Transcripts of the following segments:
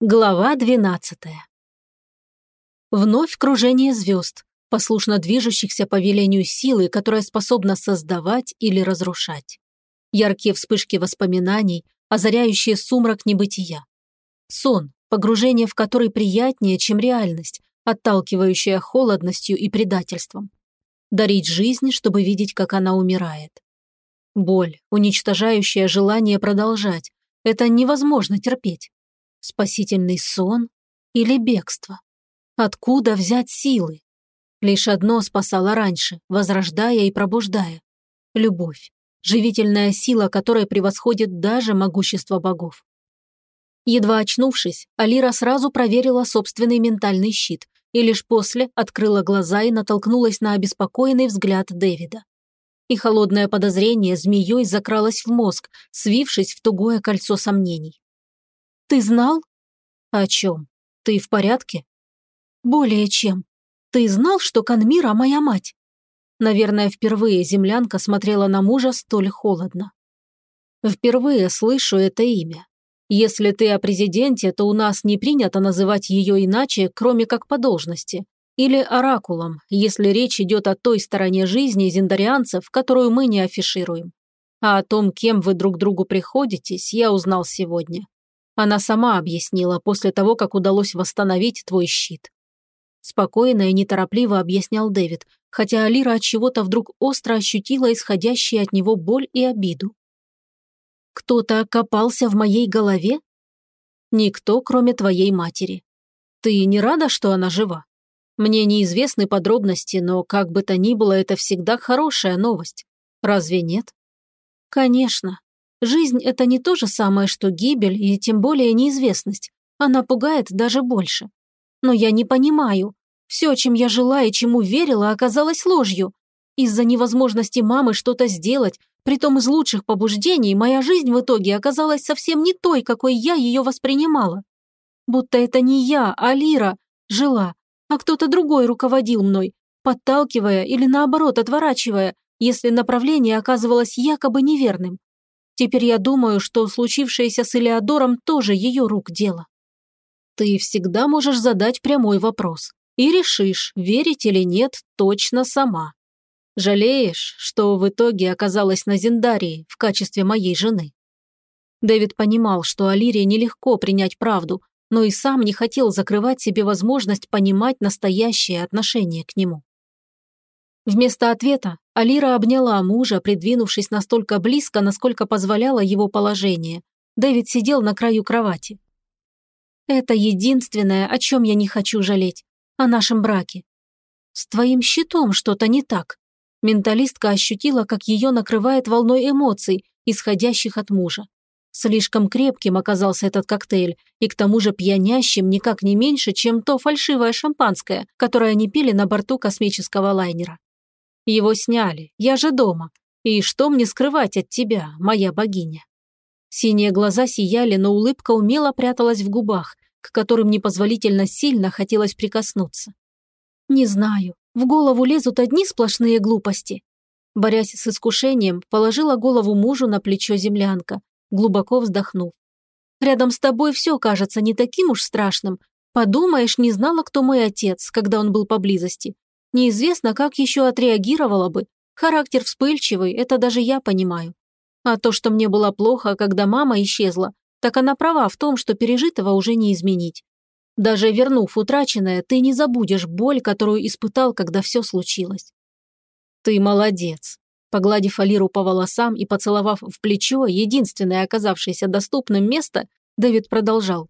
Глава двенадцатая. Вновь кружение звезд, послушно движущихся по велению силы, которая способна создавать или разрушать. Яркие вспышки воспоминаний, озаряющие сумрак небытия. Сон, погружение в который приятнее, чем реальность, отталкивающая холодностью и предательством. Дарить жизнь, чтобы видеть, как она умирает. Боль, уничтожающая желание продолжать. Это невозможно терпеть. Спасительный сон или бегство? Откуда взять силы? Лишь одно спасало раньше, возрождая и пробуждая. Любовь. Живительная сила, которая превосходит даже могущество богов. Едва очнувшись, Алира сразу проверила собственный ментальный щит и лишь после открыла глаза и натолкнулась на обеспокоенный взгляд Дэвида. И холодное подозрение змеей закралось в мозг, свившись в тугое кольцо сомнений. Ты знал? О чем? Ты в порядке? Более чем. Ты знал, что Канмира моя мать? Наверное, впервые землянка смотрела на мужа столь холодно. Впервые слышу это имя. Если ты о президенте, то у нас не принято называть ее иначе, кроме как по должности. Или оракулом, если речь идет о той стороне жизни зиндарианцев, которую мы не афишируем. А о том, кем вы друг другу приходитесь, я узнал сегодня. Она сама объяснила после того, как удалось восстановить твой щит. Спокойно и неторопливо объяснял Дэвид, хотя Алира от чего-то вдруг остро ощутила исходящие от него боль и обиду. Кто-то окопался в моей голове? Никто, кроме твоей матери. Ты не рада, что она жива? Мне неизвестны подробности, но как бы то ни было, это всегда хорошая новость. Разве нет? Конечно. Жизнь – это не то же самое, что гибель и тем более неизвестность. Она пугает даже больше. Но я не понимаю. Все, чем я жила и чему верила, оказалось ложью. Из-за невозможности мамы что-то сделать, притом из лучших побуждений, моя жизнь в итоге оказалась совсем не той, какой я ее воспринимала. Будто это не я, а Лира, жила, а кто-то другой руководил мной, подталкивая или наоборот отворачивая, если направление оказывалось якобы неверным. Теперь я думаю, что случившееся с Элеодором тоже ее рук дело. Ты всегда можешь задать прямой вопрос и решишь, верить или нет, точно сама. Жалеешь, что в итоге оказалась на Зиндарии в качестве моей жены? Дэвид понимал, что Алире нелегко принять правду, но и сам не хотел закрывать себе возможность понимать настоящее отношение к нему. Вместо ответа Алира обняла мужа, придвинувшись настолько близко, насколько позволяло его положение. Дэвид сидел на краю кровати. «Это единственное, о чем я не хочу жалеть. О нашем браке. С твоим щитом что-то не так». Менталистка ощутила, как ее накрывает волной эмоций, исходящих от мужа. Слишком крепким оказался этот коктейль, и к тому же пьянящим никак не меньше, чем то фальшивое шампанское, которое они пили на борту космического лайнера. Его сняли, я же дома. И что мне скрывать от тебя, моя богиня? Синие глаза сияли, но улыбка умело пряталась в губах, к которым непозволительно сильно хотелось прикоснуться. Не знаю, в голову лезут одни сплошные глупости. Борясь с искушением, положила голову мужу на плечо землянка, глубоко вздохнув. Рядом с тобой все кажется не таким уж страшным. Подумаешь, не знала, кто мой отец, когда он был поблизости. Неизвестно, как еще отреагировала бы. Характер вспыльчивый, это даже я понимаю. А то, что мне было плохо, когда мама исчезла, так она права в том, что пережитого уже не изменить. Даже вернув утраченное, ты не забудешь боль, которую испытал, когда все случилось. Ты молодец. Погладив Алиру по волосам и поцеловав в плечо, единственное оказавшееся доступным место, Дэвид продолжал.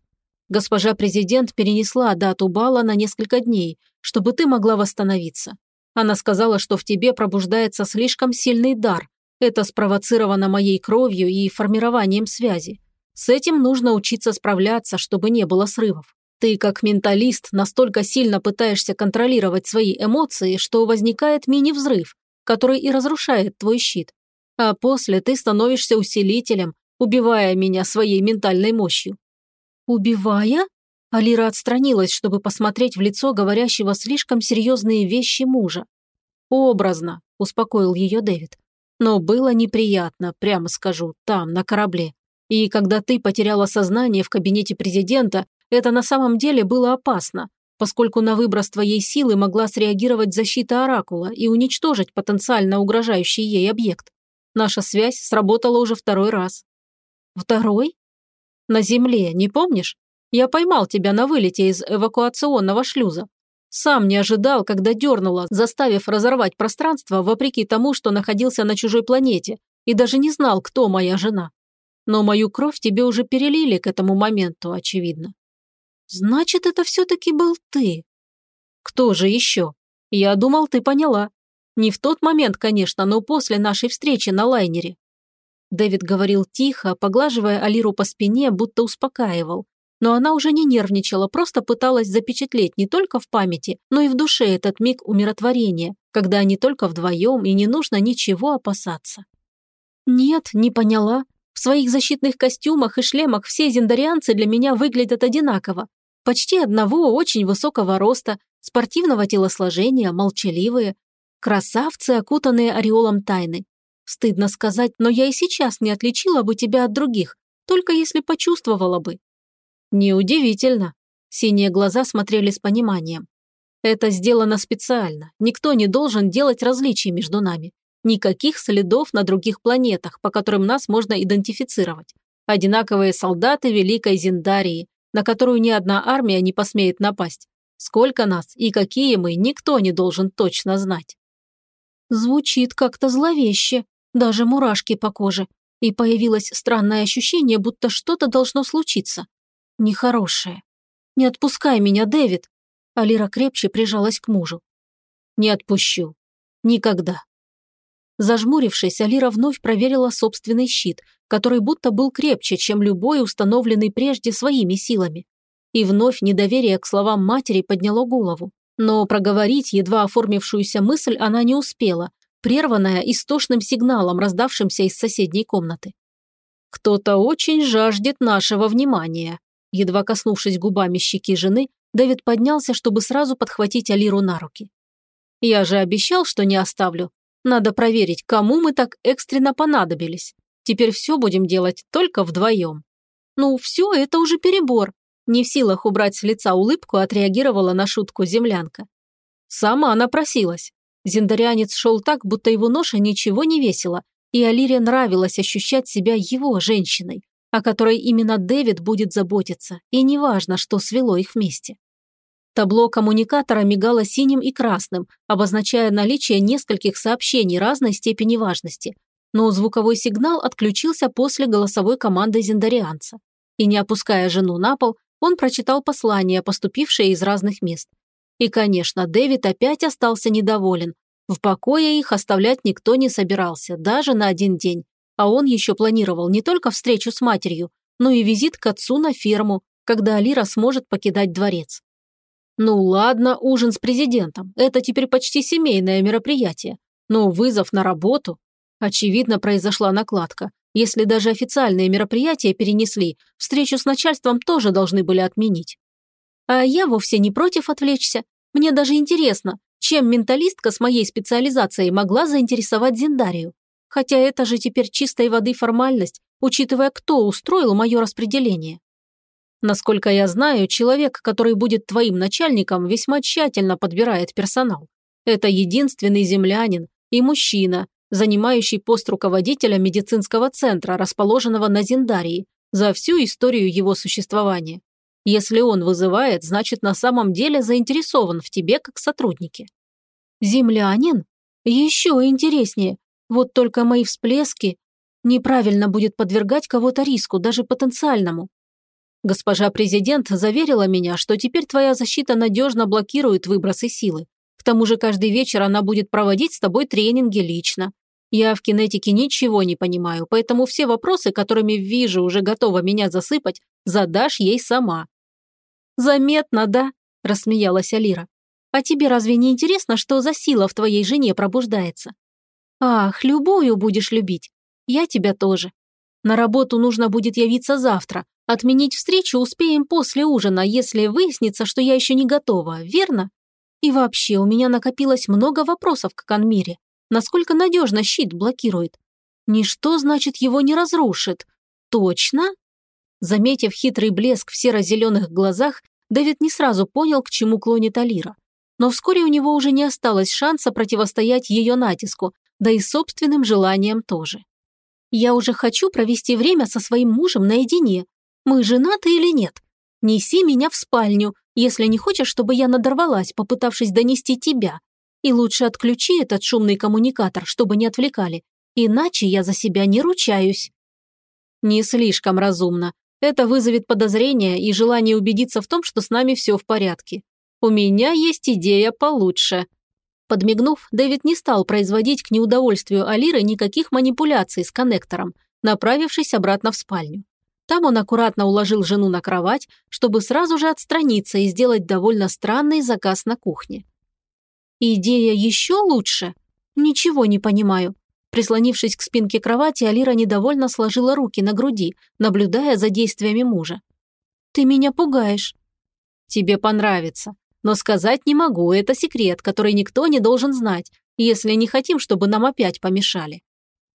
Госпожа президент перенесла дату бала на несколько дней, чтобы ты могла восстановиться. Она сказала, что в тебе пробуждается слишком сильный дар. Это спровоцировано моей кровью и формированием связи. С этим нужно учиться справляться, чтобы не было срывов. Ты, как менталист, настолько сильно пытаешься контролировать свои эмоции, что возникает мини-взрыв, который и разрушает твой щит. А после ты становишься усилителем, убивая меня своей ментальной мощью. «Убивая?» Алира отстранилась, чтобы посмотреть в лицо говорящего слишком серьезные вещи мужа. «Образно», – успокоил ее Дэвид. «Но было неприятно, прямо скажу, там, на корабле. И когда ты потеряла сознание в кабинете президента, это на самом деле было опасно, поскольку на выброс твоей силы могла среагировать защита Оракула и уничтожить потенциально угрожающий ей объект. Наша связь сработала уже второй раз. Второй? На Земле, не помнишь? Я поймал тебя на вылете из эвакуационного шлюза. Сам не ожидал, когда дернула, заставив разорвать пространство, вопреки тому, что находился на чужой планете, и даже не знал, кто моя жена. Но мою кровь тебе уже перелили к этому моменту, очевидно. Значит, это все-таки был ты. Кто же еще? Я думал, ты поняла. Не в тот момент, конечно, но после нашей встречи на лайнере. Дэвид говорил тихо, поглаживая Алиру по спине, будто успокаивал. Но она уже не нервничала, просто пыталась запечатлеть не только в памяти, но и в душе этот миг умиротворения, когда они только вдвоем и не нужно ничего опасаться. Нет, не поняла. В своих защитных костюмах и шлемах все зендарианцы для меня выглядят одинаково. Почти одного очень высокого роста, спортивного телосложения, молчаливые, Красавцы, окутанные ореолом тайны. Стыдно сказать, но я и сейчас не отличила бы тебя от других, только если почувствовала бы. Неудивительно. Синие глаза смотрели с пониманием. Это сделано специально. Никто не должен делать различий между нами. Никаких следов на других планетах, по которым нас можно идентифицировать. Одинаковые солдаты Великой Зиндарии, на которую ни одна армия не посмеет напасть. Сколько нас и какие мы, никто не должен точно знать. Звучит как-то зловеще, даже мурашки по коже, и появилось странное ощущение, будто что-то должно случиться. Нехорошее. «Не отпускай меня, Дэвид!» Алира крепче прижалась к мужу. «Не отпущу. Никогда». Зажмурившись, Алира вновь проверила собственный щит, который будто был крепче, чем любой установленный прежде своими силами. И вновь недоверие к словам матери подняло голову. Но проговорить едва оформившуюся мысль она не успела, прерванная истошным сигналом, раздавшимся из соседней комнаты. «Кто-то очень жаждет нашего внимания». Едва коснувшись губами щеки жены, Дэвид поднялся, чтобы сразу подхватить Алиру на руки. «Я же обещал, что не оставлю. Надо проверить, кому мы так экстренно понадобились. Теперь все будем делать только вдвоем». «Ну, все, это уже перебор», не в силах убрать с лица улыбку, отреагировала на шутку землянка. Сама она просилась. Зендарянец шел так, будто его ноша ничего не весила, и Алире нравилось ощущать себя его женщиной, о которой именно Дэвид будет заботиться, и неважно, что свело их вместе. Табло коммуникатора мигало синим и красным, обозначая наличие нескольких сообщений разной степени важности, но звуковой сигнал отключился после голосовой команды зендарианца. И не опуская жену на пол, он прочитал послания, поступившие из разных мест. И, конечно, Дэвид опять остался недоволен. В покое их оставлять никто не собирался, даже на один день. А он еще планировал не только встречу с матерью, но и визит к отцу на ферму, когда Алира сможет покидать дворец. Ну ладно, ужин с президентом. Это теперь почти семейное мероприятие. Но вызов на работу... Очевидно, произошла накладка. Если даже официальные мероприятия перенесли, встречу с начальством тоже должны были отменить. А я вовсе не против отвлечься. Мне даже интересно, чем менталистка с моей специализацией могла заинтересовать Зиндарию. Хотя это же теперь чистой воды формальность, учитывая, кто устроил мое распределение. Насколько я знаю, человек, который будет твоим начальником, весьма тщательно подбирает персонал. Это единственный землянин и мужчина, занимающий пост руководителя медицинского центра, расположенного на Зиндарии, за всю историю его существования. Если он вызывает, значит на самом деле заинтересован в тебе как сотруднике. Землянин? Еще интереснее. Вот только мои всплески неправильно будет подвергать кого-то риску, даже потенциальному. Госпожа президент заверила меня, что теперь твоя защита надежно блокирует выбросы силы. К тому же каждый вечер она будет проводить с тобой тренинги лично. Я в кинетике ничего не понимаю, поэтому все вопросы, которыми вижу уже готова меня засыпать, задашь ей сама». «Заметно, да?» – рассмеялась Алира. «А тебе разве не интересно, что за сила в твоей жене пробуждается?» «Ах, любую будешь любить. Я тебя тоже. На работу нужно будет явиться завтра. Отменить встречу успеем после ужина, если выяснится, что я еще не готова, верно? И вообще, у меня накопилось много вопросов к Канмире. Насколько надежно щит блокирует? Ничто, значит, его не разрушит. Точно? Заметив хитрый блеск в серо-зеленых глазах, Дэвид не сразу понял, к чему клонит Алира. Но вскоре у него уже не осталось шанса противостоять ее натиску, да и собственным желаниям тоже. «Я уже хочу провести время со своим мужем наедине. Мы женаты или нет? Неси меня в спальню, если не хочешь, чтобы я надорвалась, попытавшись донести тебя. И лучше отключи этот шумный коммуникатор, чтобы не отвлекали. Иначе я за себя не ручаюсь». Не слишком разумно. Это вызовет подозрение и желание убедиться в том, что с нами все в порядке. У меня есть идея получше. Подмигнув, Дэвид не стал производить к неудовольствию Алиры никаких манипуляций с коннектором, направившись обратно в спальню. Там он аккуратно уложил жену на кровать, чтобы сразу же отстраниться и сделать довольно странный заказ на кухне. «Идея еще лучше? Ничего не понимаю. Прислонившись к спинке кровати, Алира недовольно сложила руки на груди, наблюдая за действиями мужа. «Ты меня пугаешь». «Тебе понравится. Но сказать не могу, это секрет, который никто не должен знать, если не хотим, чтобы нам опять помешали».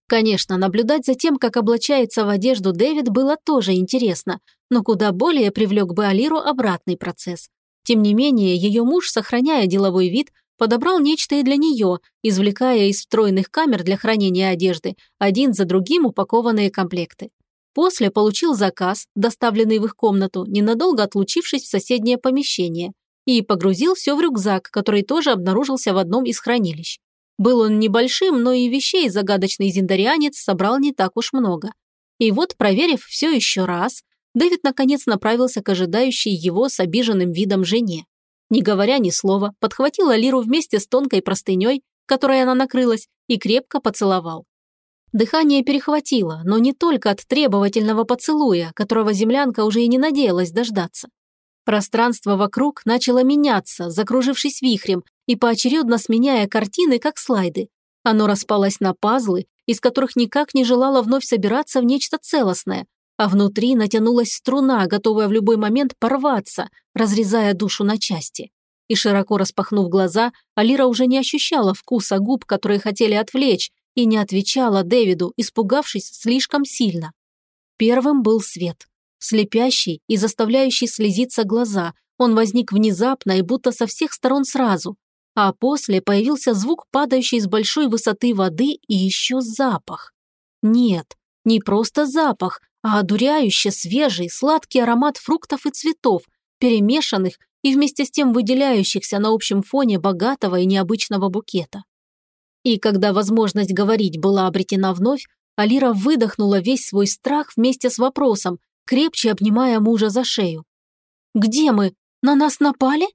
Конечно, наблюдать за тем, как облачается в одежду Дэвид, было тоже интересно, но куда более привлек бы Алиру обратный процесс. Тем не менее, ее муж, сохраняя деловой вид, подобрал нечто и для нее, извлекая из встроенных камер для хранения одежды один за другим упакованные комплекты. После получил заказ, доставленный в их комнату, ненадолго отлучившись в соседнее помещение, и погрузил все в рюкзак, который тоже обнаружился в одном из хранилищ. Был он небольшим, но и вещей загадочный зиндарианец собрал не так уж много. И вот, проверив все еще раз, Дэвид наконец направился к ожидающей его с обиженным видом жене не говоря ни слова, подхватил Алиру вместе с тонкой простыней, которой она накрылась, и крепко поцеловал. Дыхание перехватило, но не только от требовательного поцелуя, которого землянка уже и не надеялась дождаться. Пространство вокруг начало меняться, закружившись вихрем и поочередно сменяя картины, как слайды. Оно распалось на пазлы, из которых никак не желало вновь собираться в нечто целостное, а внутри натянулась струна, готовая в любой момент порваться, разрезая душу на части. И широко распахнув глаза, Алира уже не ощущала вкуса губ, которые хотели отвлечь, и не отвечала Дэвиду, испугавшись слишком сильно. Первым был свет. Слепящий и заставляющий слезиться глаза, он возник внезапно и будто со всех сторон сразу. А после появился звук падающей с большой высоты воды и еще запах. Нет, не просто запах, а одуряюще свежий, сладкий аромат фруктов и цветов, перемешанных и вместе с тем выделяющихся на общем фоне богатого и необычного букета. И когда возможность говорить была обретена вновь, Алира выдохнула весь свой страх вместе с вопросом, крепче обнимая мужа за шею. «Где мы? На нас напали?»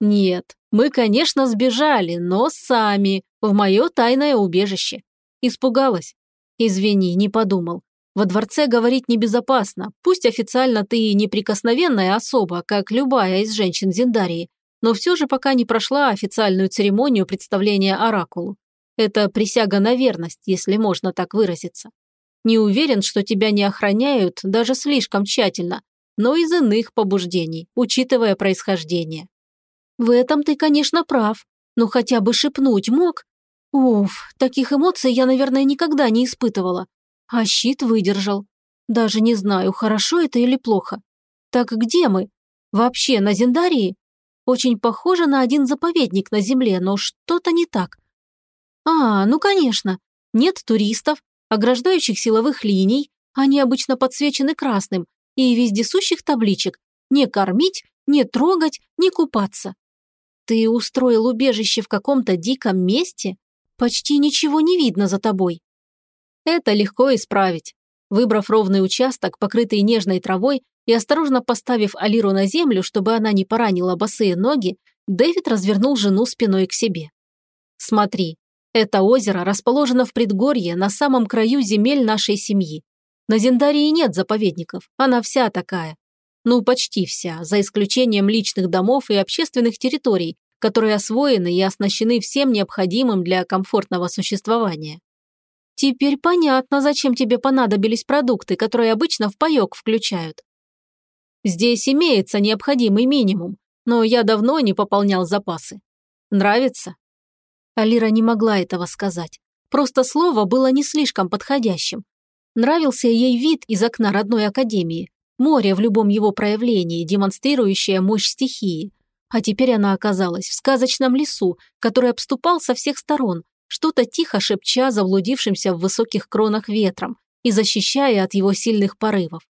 «Нет, мы, конечно, сбежали, но сами, в мое тайное убежище. Испугалась. Извини, не подумал. Во дворце говорить небезопасно, пусть официально ты и неприкосновенная особа, как любая из женщин Зиндарии, но все же пока не прошла официальную церемонию представления Оракулу. Это присяга на верность, если можно так выразиться. Не уверен, что тебя не охраняют даже слишком тщательно, но из иных побуждений, учитывая происхождение. В этом ты, конечно, прав, но хотя бы шепнуть мог. Уф, таких эмоций я, наверное, никогда не испытывала. А щит выдержал. Даже не знаю, хорошо это или плохо. Так где мы? Вообще на Зендарии? Очень похоже на один заповедник на земле, но что-то не так. А, ну конечно. Нет туристов, ограждающих силовых линий, они обычно подсвечены красным, и вездесущих табличек «Не кормить», «Не трогать», «Не купаться». Ты устроил убежище в каком-то диком месте? Почти ничего не видно за тобой. Это легко исправить. Выбрав ровный участок, покрытый нежной травой, и осторожно поставив Алиру на землю, чтобы она не поранила босые ноги, Дэвид развернул жену спиной к себе. «Смотри, это озеро расположено в предгорье на самом краю земель нашей семьи. На Зендарии нет заповедников, она вся такая. Ну, почти вся, за исключением личных домов и общественных территорий, которые освоены и оснащены всем необходимым для комфортного существования. Теперь понятно, зачем тебе понадобились продукты, которые обычно в паёк включают. Здесь имеется необходимый минимум, но я давно не пополнял запасы. Нравится? Алира не могла этого сказать. Просто слово было не слишком подходящим. Нравился ей вид из окна родной академии. море в любом его проявлении, демонстрирующее мощь стихии. А теперь она оказалась в сказочном лесу, который обступал со всех сторон, что-то тихо шепча заблудившимся в высоких кронах ветром и защищая от его сильных порывов.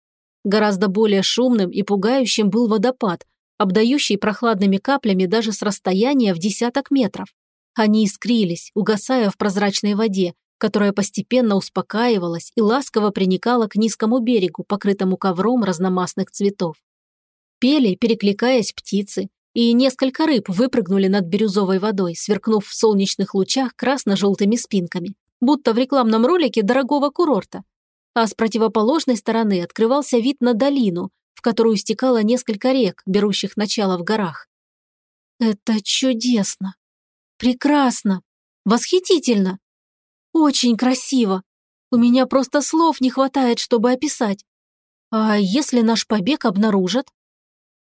Гораздо более шумным и пугающим был водопад, обдающий прохладными каплями даже с расстояния в десяток метров. Они искрились, угасая в прозрачной воде, которая постепенно успокаивалась и ласково приникала к низкому берегу, покрытому ковром разномастных цветов. Пели, перекликаясь птицы, и несколько рыб выпрыгнули над бирюзовой водой, сверкнув в солнечных лучах красно-желтыми спинками, будто в рекламном ролике дорогого курорта а с противоположной стороны открывался вид на долину, в которую стекало несколько рек, берущих начало в горах. «Это чудесно! Прекрасно! Восхитительно! Очень красиво! У меня просто слов не хватает, чтобы описать. А если наш побег обнаружат?»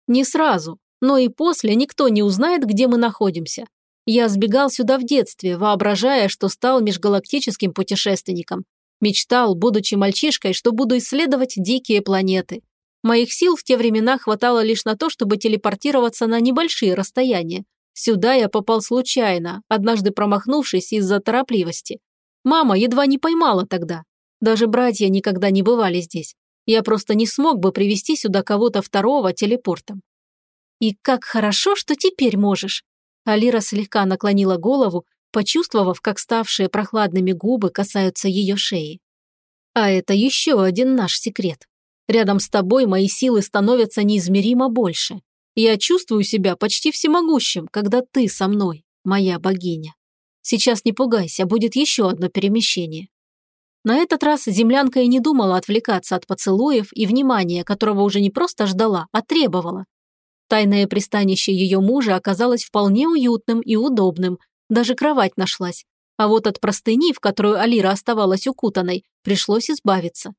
«Не сразу, но и после никто не узнает, где мы находимся. Я сбегал сюда в детстве, воображая, что стал межгалактическим путешественником, Мечтал, будучи мальчишкой, что буду исследовать дикие планеты. Моих сил в те времена хватало лишь на то, чтобы телепортироваться на небольшие расстояния. Сюда я попал случайно, однажды промахнувшись из-за торопливости. Мама едва не поймала тогда. Даже братья никогда не бывали здесь. Я просто не смог бы привести сюда кого-то второго телепортом. И как хорошо, что теперь можешь. Алира слегка наклонила голову, почувствовав, как ставшие прохладными губы касаются ее шеи. А это еще один наш секрет. Рядом с тобой мои силы становятся неизмеримо больше. Я чувствую себя почти всемогущим, когда ты со мной, моя богиня. Сейчас не пугайся, будет еще одно перемещение. На этот раз землянка и не думала отвлекаться от поцелуев и внимания, которого уже не просто ждала, а требовала. Тайное пристанище ее мужа оказалось вполне уютным и удобным, даже кровать нашлась. А вот от простыни, в которую Алира оставалась укутанной, пришлось избавиться.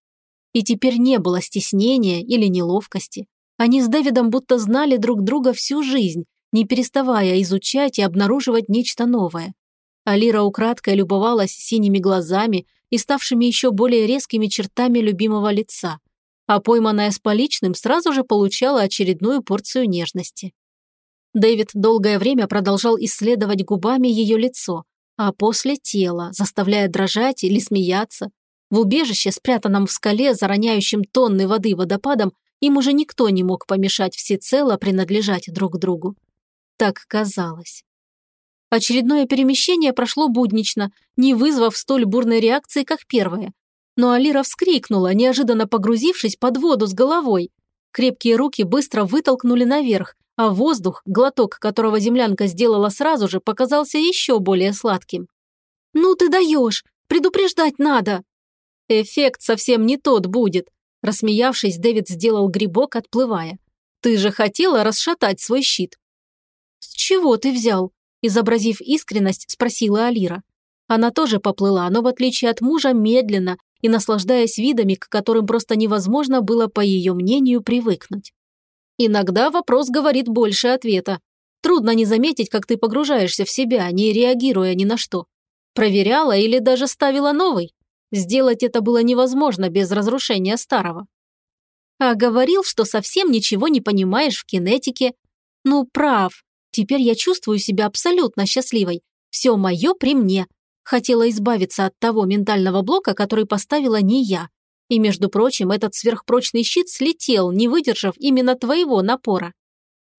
И теперь не было стеснения или неловкости. Они с Дэвидом будто знали друг друга всю жизнь, не переставая изучать и обнаруживать нечто новое. Алира украдкой любовалась синими глазами и ставшими еще более резкими чертами любимого лица, а пойманная с поличным сразу же получала очередную порцию нежности. Дэвид долгое время продолжал исследовать губами ее лицо, а после тело, заставляя дрожать или смеяться. В убежище, спрятанном в скале, зароняющем тонны воды водопадом, им уже никто не мог помешать всецело принадлежать друг другу. Так казалось. Очередное перемещение прошло буднично, не вызвав столь бурной реакции, как первое. Но Алира вскрикнула, неожиданно погрузившись под воду с головой. Крепкие руки быстро вытолкнули наверх, а воздух, глоток которого землянка сделала сразу же, показался еще более сладким. «Ну ты даешь! Предупреждать надо!» «Эффект совсем не тот будет», – рассмеявшись, Дэвид сделал грибок, отплывая. «Ты же хотела расшатать свой щит». «С чего ты взял?» – изобразив искренность, спросила Алира. Она тоже поплыла, но в отличие от мужа медленно и наслаждаясь видами, к которым просто невозможно было, по ее мнению, привыкнуть. Иногда вопрос говорит больше ответа. Трудно не заметить, как ты погружаешься в себя, не реагируя ни на что. Проверяла или даже ставила новый. Сделать это было невозможно без разрушения старого. А говорил, что совсем ничего не понимаешь в кинетике. Ну, прав. Теперь я чувствую себя абсолютно счастливой. Все мое при мне. Хотела избавиться от того ментального блока, который поставила не я. И, между прочим, этот сверхпрочный щит слетел, не выдержав именно твоего напора.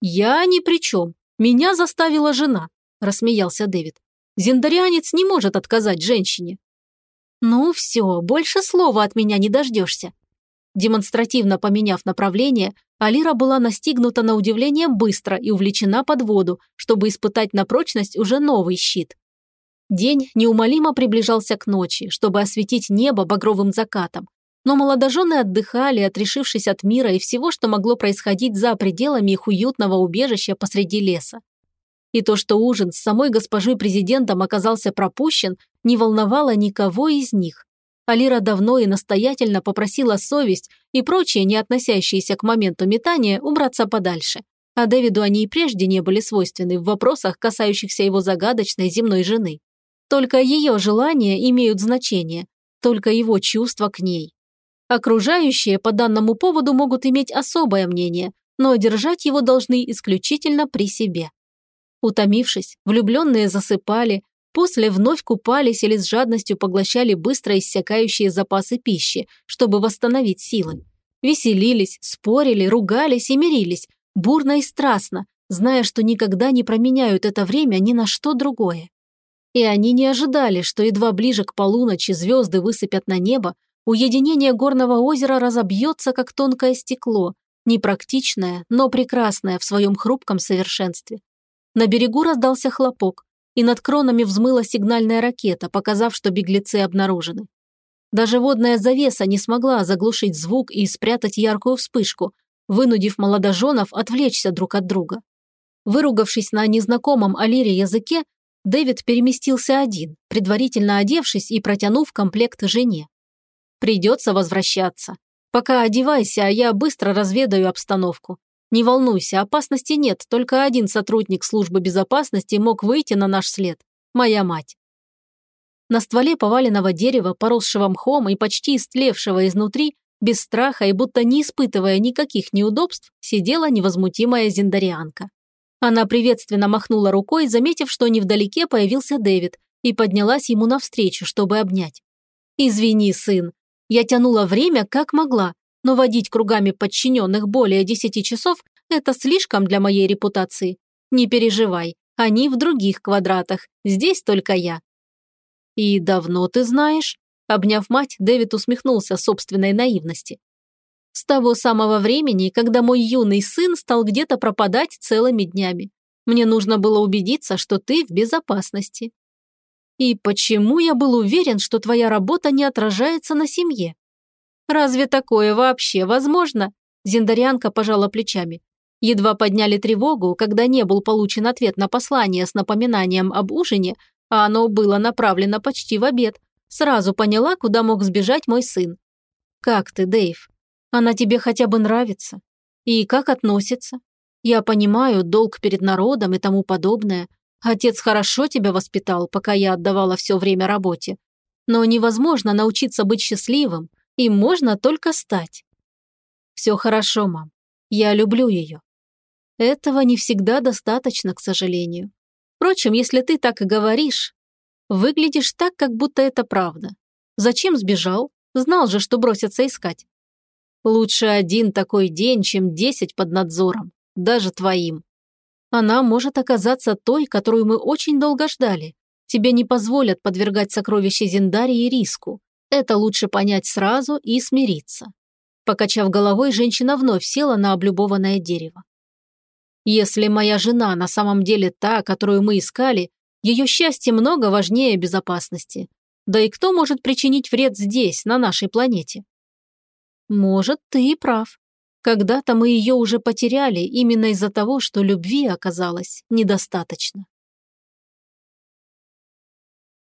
«Я ни при чем. Меня заставила жена», – рассмеялся Дэвид. «Зендарианец не может отказать женщине». «Ну все, больше слова от меня не дождешься». Демонстративно поменяв направление, Алира была настигнута на удивление быстро и увлечена под воду, чтобы испытать на прочность уже новый щит. День неумолимо приближался к ночи, чтобы осветить небо багровым закатом, но молодожены отдыхали, отрешившись от мира и всего, что могло происходить за пределами их уютного убежища посреди леса. И то, что ужин с самой госпожой президентом оказался пропущен, не волновало никого из них. Алира давно и настоятельно попросила совесть и прочие, не относящиеся к моменту метания, убраться подальше. А Дэвиду они и прежде не были свойственны в вопросах, касающихся его загадочной земной жены. Только ее желания имеют значение, только его чувства к ней. Окружающие по данному поводу могут иметь особое мнение, но держать его должны исключительно при себе. Утомившись, влюбленные засыпали, после вновь купались или с жадностью поглощали быстро иссякающие запасы пищи, чтобы восстановить силы. Веселились, спорили, ругались и мирились, бурно и страстно, зная, что никогда не променяют это время ни на что другое. И они не ожидали, что едва ближе к полуночи звезды высыпят на небо, уединение горного озера разобьется, как тонкое стекло, непрактичное, но прекрасное в своем хрупком совершенстве. На берегу раздался хлопок, и над кронами взмыла сигнальная ракета, показав, что беглецы обнаружены. Даже водная завеса не смогла заглушить звук и спрятать яркую вспышку, вынудив молодоженов отвлечься друг от друга. Выругавшись на незнакомом Алире языке, Дэвид переместился один, предварительно одевшись и протянув комплект жене. «Придется возвращаться. Пока одевайся, а я быстро разведаю обстановку. Не волнуйся, опасности нет, только один сотрудник службы безопасности мог выйти на наш след. Моя мать. На стволе поваленного дерева, поросшего мхом и почти истлевшего изнутри, без страха и будто не испытывая никаких неудобств, сидела невозмутимая зиндарианка. Она приветственно махнула рукой, заметив, что невдалеке появился Дэвид, и поднялась ему навстречу, чтобы обнять. «Извини, сын. Я тянула время, как могла, но водить кругами подчиненных более десяти часов – это слишком для моей репутации. Не переживай, они в других квадратах, здесь только я». «И давно ты знаешь?» Обняв мать, Дэвид усмехнулся собственной наивности. «С того самого времени, когда мой юный сын стал где-то пропадать целыми днями. Мне нужно было убедиться, что ты в безопасности». «И почему я был уверен, что твоя работа не отражается на семье?» Разве такое вообще возможно? Зиндарянка пожала плечами. Едва подняли тревогу, когда не был получен ответ на послание с напоминанием об ужине, а оно было направлено почти в обед, сразу поняла, куда мог сбежать мой сын. «Как ты, Дэйв? Она тебе хотя бы нравится? И как относится? Я понимаю, долг перед народом и тому подобное. Отец хорошо тебя воспитал, пока я отдавала все время работе. Но невозможно научиться быть счастливым, и можно только стать. Все хорошо, мам. Я люблю ее. Этого не всегда достаточно, к сожалению. Впрочем, если ты так и говоришь, выглядишь так, как будто это правда. Зачем сбежал? Знал же, что бросятся искать. Лучше один такой день, чем десять под надзором, даже твоим. Она может оказаться той, которую мы очень долго ждали. Тебе не позволят подвергать сокровища Зиндарии риску. Это лучше понять сразу и смириться. Покачав головой, женщина вновь села на облюбованное дерево. Если моя жена на самом деле та, которую мы искали, ее счастье много важнее безопасности. Да и кто может причинить вред здесь, на нашей планете? Может, ты и прав. Когда-то мы ее уже потеряли именно из-за того, что любви оказалось недостаточно.